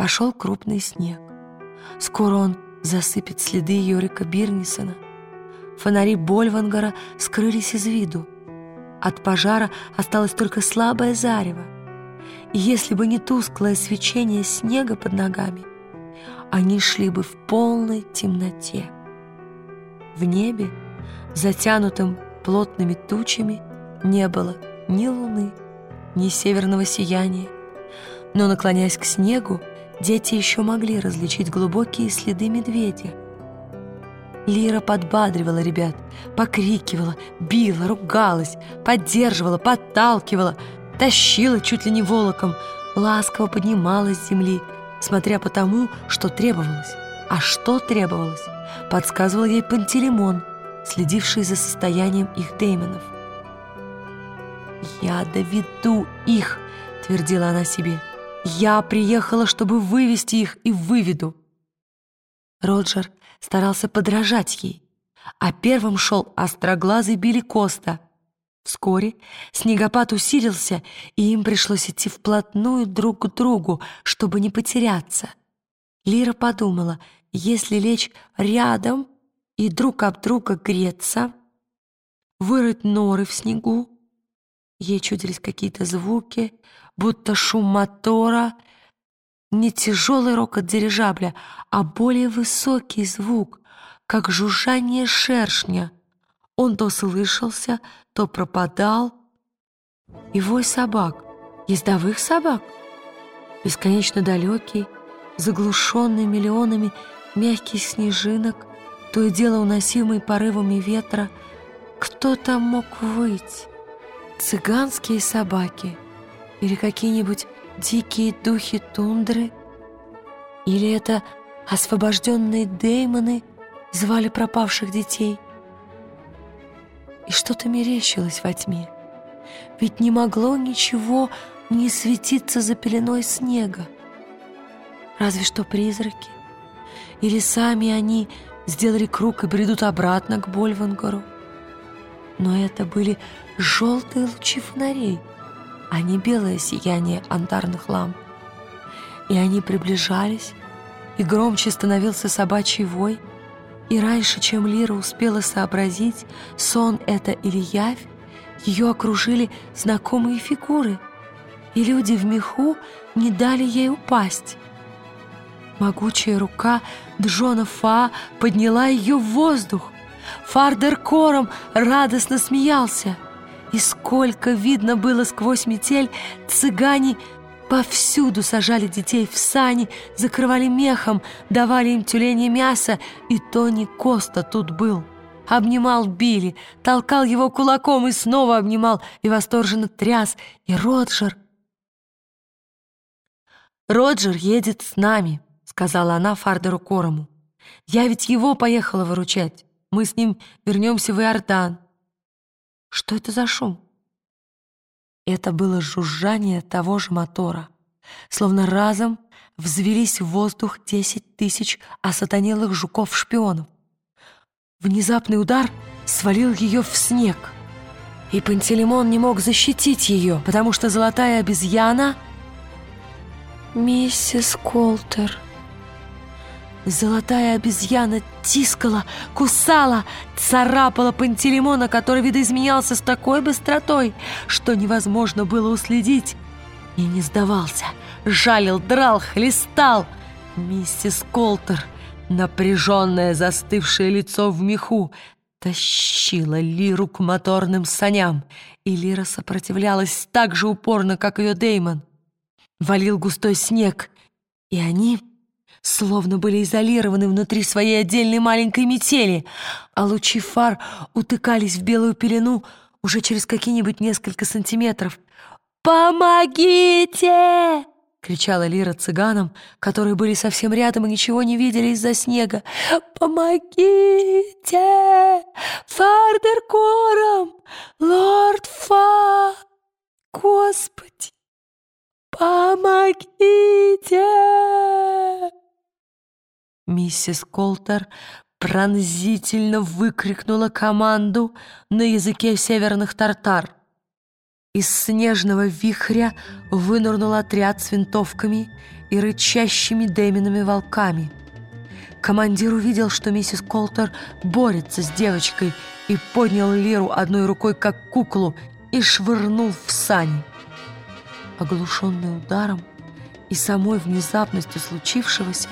Пошел крупный снег. Скоро он засыпет следы Йорика Бирнисона. Фонари Больвангара скрылись из виду. От пожара осталось только слабое зарево. И если бы не тусклое свечение снега под ногами, они шли бы в полной темноте. В небе, затянутым плотными тучами, не было ни луны, ни северного сияния. Но, наклоняясь к снегу, дети еще могли различить глубокие следы медведя. Лира подбадривала ребят, покрикивала, била, ругалась, поддерживала, подталкивала, тащила чуть ли не волоком, ласково поднималась с земли, смотря по тому, что требовалось. А что требовалось, подсказывал ей Пантелеймон, следивший за состоянием их деймонов. «Я доведу их», — твердила она себе. «Я приехала, чтобы вывести их и выведу». Роджер старался подражать ей, а первым шел остроглазый Билли Коста. Вскоре снегопад усилился, и им пришлось идти вплотную друг к другу, чтобы не потеряться. Лира подумала, если лечь рядом и друг об друга греться, вырыть норы в снегу, Ей чудились какие-то звуки, будто шум мотора, не тяжелый рокот дирижабля, а более высокий звук, как жужжание шершня. Он то слышался, то пропадал. И вой собак, ездовых собак, бесконечно далекий, заглушенный миллионами мягких снежинок, то и дело уносимый порывами ветра, кто там мог выть? Цыганские собаки или какие-нибудь дикие духи тундры? Или это освобожденные деймоны звали пропавших детей? И что-то мерещилось во тьме. Ведь не могло ничего не светиться за пеленой снега. Разве что призраки. Или сами они сделали круг и бредут обратно к Больвангару но это были желтые лучи фонарей, а не белое сияние антарных ламп. И они приближались, и громче становился собачий вой, и раньше, чем Лира успела сообразить, сон это или явь, ее окружили знакомые фигуры, и люди в меху не дали ей упасть. Могучая рука Джона Фа подняла ее в воздух, Фардер кором радостно смеялся. И сколько видно было сквозь метель, цыгане повсюду сажали детей в сани, закрывали мехом, давали им тюленье мясо, и Тони Коста тут был. Обнимал Билли, толкал его кулаком и снова обнимал, и восторженно тряс, и Роджер... «Роджер едет с нами», — сказала она Фардеру Корому. «Я ведь его поехала выручать». Мы с ним вернемся в Иордан. Что это за шум? Это было жужжание того же мотора. Словно разом взвелись в воздух десять тысяч осатанелых жуков-шпионов. Внезапный удар свалил ее в снег. И Пантелеймон не мог защитить ее, потому что золотая обезьяна... «Миссис Колтер», Золотая обезьяна тискала, кусала, царапала Пантелеймона, который видоизменялся с такой быстротой, что невозможно было уследить. И не сдавался, жалил, драл, хлестал. Миссис Колтер, напряженное застывшее лицо в меху, тащила Лиру к моторным саням, и Лира сопротивлялась так же упорно, как ее Деймон. Валил густой снег, и они словно были изолированы внутри своей отдельной маленькой метели, а лучи фар утыкались в белую пелену уже через какие-нибудь несколько сантиметров. «Помогите!» — кричала Лира цыганам, которые были совсем рядом и ничего не видели из-за снега. «Помогите! Фардеркором! Лорд Фа! Господи! Помогите!» Миссис Колтер пронзительно выкрикнула команду на языке северных тартар. Из снежного вихря вынырнул отряд с винтовками и рычащими Дэмиными волками. Командир увидел, что миссис Колтер борется с девочкой и поднял Лиру одной рукой, как куклу, и швырнул в сани. Оглушенный ударом и самой внезапностью случившегося,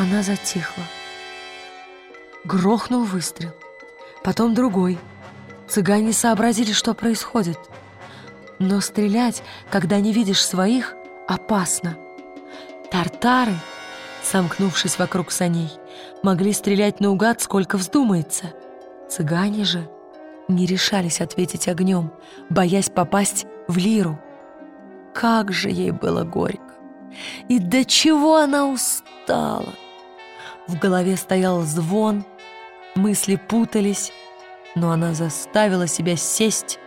она затихла. Грохнул выстрел, потом другой. Цыгане сообразили, что происходит — но стрелять, когда не видишь своих, опасно. Тартары, сомкнувшись вокруг саней, могли стрелять наугад, сколько вздумается. Цыгане же не решались ответить огнем, боясь попасть в лиру. Как же ей было горько! И до чего она устала! В голове стоял звон, мысли путались, но она заставила себя сесть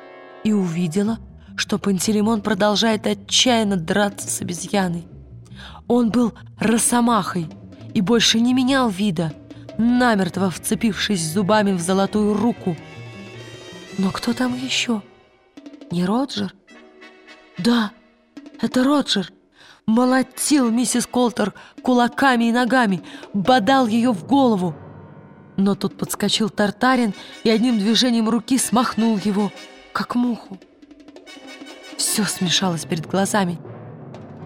и увидела, что Пантелеймон продолжает отчаянно драться с обезьяной. Он был росомахой и больше не менял вида, намертво вцепившись зубами в золотую руку. Но кто там еще? Не Роджер? Да, это Роджер. Молотил миссис Колтер кулаками и ногами, бодал ее в голову. Но тут подскочил Тартарин и одним движением руки смахнул его, как муху. Все смешалось перед глазами.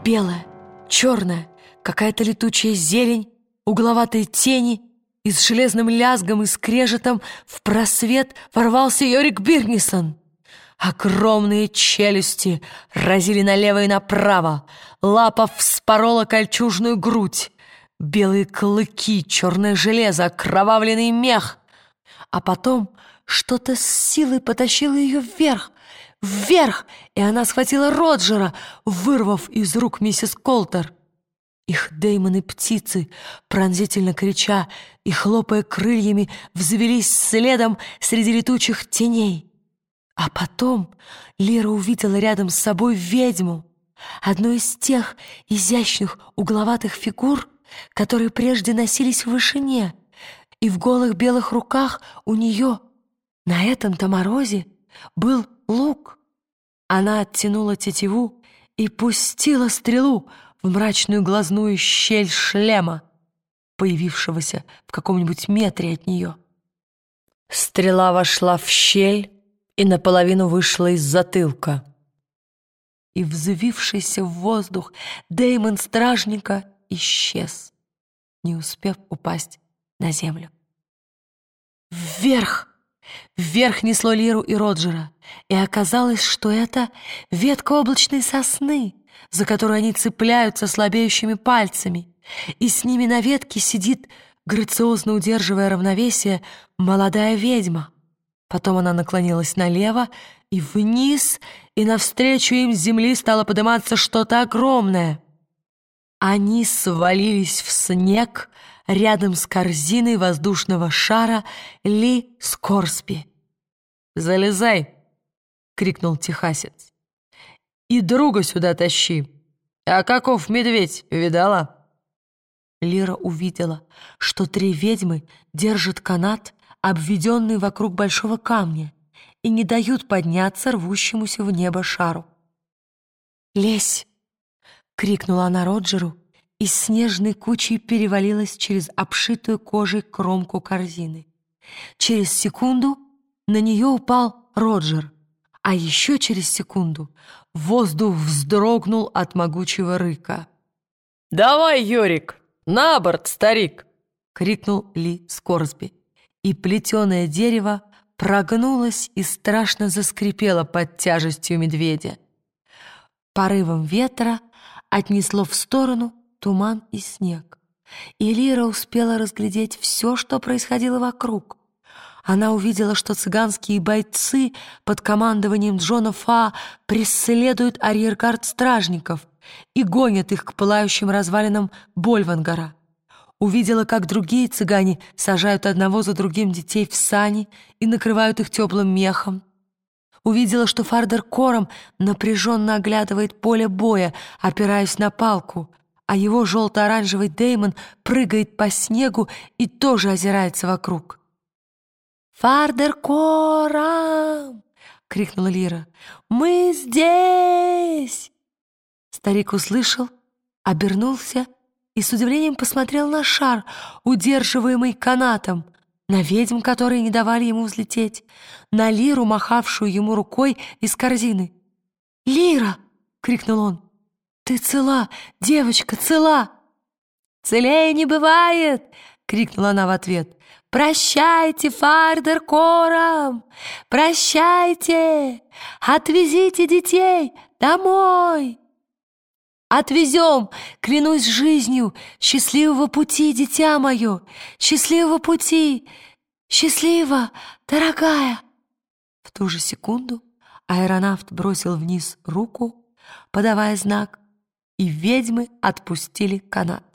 Белое, черное, какая-то летучая зелень, угловатые тени, и с железным лязгом и скрежетом в просвет ворвался Йорик Бирнисон. Огромные челюсти разили налево и направо, лапа вспорола кольчужную грудь, белые клыки, черное железо, окровавленный мех. А потом что-то с силой потащило ее вверх, вверх, и она схватила Роджера, вырвав из рук миссис Колтер. Их Дэймон птицы, пронзительно крича и хлопая крыльями, взвелись следом среди летучих теней. А потом Лера увидела рядом с собой ведьму, одну из тех изящных угловатых фигур, которые прежде носились в вышине, и в голых белых руках у нее на этом-то морозе был лук. Она оттянула тетиву и пустила стрелу в мрачную глазную щель шлема, появившегося в каком-нибудь метре от нее. Стрела вошла в щель и наполовину вышла из затылка. И взвившийся в воздух Дэймон стражника исчез, не успев упасть на землю. Вверх! Вверх несло Лиру и Роджера, и оказалось, что это ветка облачной сосны, за которую они цепляются слабеющими пальцами, и с ними на ветке сидит, грациозно удерживая равновесие, молодая ведьма. Потом она наклонилась налево и вниз, и навстречу им с земли стало подниматься что-то огромное. Они свалились в снег, рядом с корзиной воздушного шара Ли Скорсби. «Залезай!» — крикнул техасец. «И друга сюда тащи! А каков медведь, видала?» Лира увидела, что три ведьмы держат канат, обведенный вокруг большого камня, и не дают подняться рвущемуся в небо шару. «Лезь!» — крикнула она Роджеру, и снежной кучей перевалилась через обшитую кожей кромку корзины. Через секунду на нее упал Роджер, а еще через секунду воздух вздрогнул от могучего рыка. «Давай, Йорик, на борт, старик!» — крикнул Ли Скорсби. И плетеное дерево прогнулось и страшно заскрипело под тяжестью медведя. Порывом ветра отнесло в сторону туман и снег. И Лира успела разглядеть все, что происходило вокруг. Она увидела, что цыганские бойцы под командованием Джона Фа преследуют арьергард стражников и гонят их к пылающим развалинам Больвангара. Увидела, как другие цыгане сажают одного за другим детей в сани и накрывают их теплым мехом. Увидела, что Фардер Кором напряженно оглядывает поле боя, опираясь на палку — а его желто-оранжевый Деймон прыгает по снегу и тоже озирается вокруг. «Фардер Корам!» — крикнула Лира. «Мы здесь!» Старик услышал, обернулся и с удивлением посмотрел на шар, удерживаемый канатом, на ведьм, которые не давали ему взлететь, на Лиру, махавшую ему рукой из корзины. «Лира!» — крикнул он. «Ты цела, девочка, цела!» «Целее не бывает!» — крикнула она в ответ. «Прощайте, Фардер Корам! Прощайте! Отвезите детей домой!» «Отвезем! Клянусь жизнью! Счастливого пути, дитя мое! Счастливого пути! Счастливо, дорогая!» В ту же секунду аэронавт бросил вниз руку, подавая знак, и ведьмы отпустили канат.